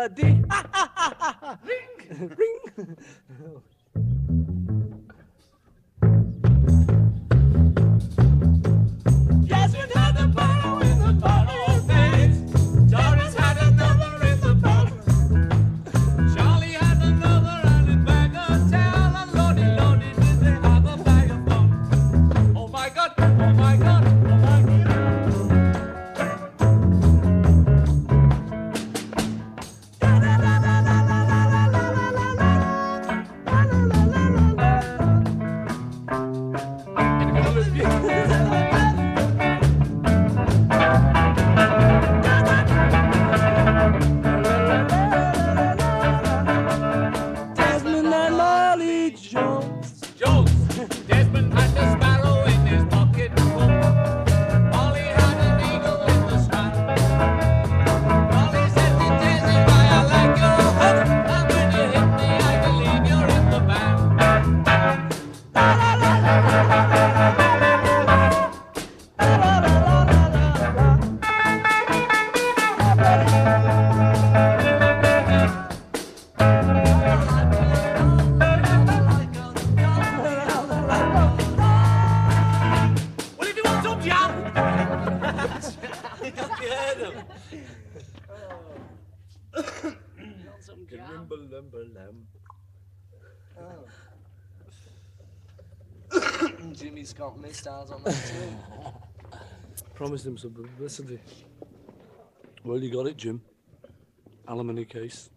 the D. Ring! Ring! them. Lonesome cow. Oh. Jimmy's got missiles on that too. Promised him some publicity. Well, you got it, Jim. Alimony case.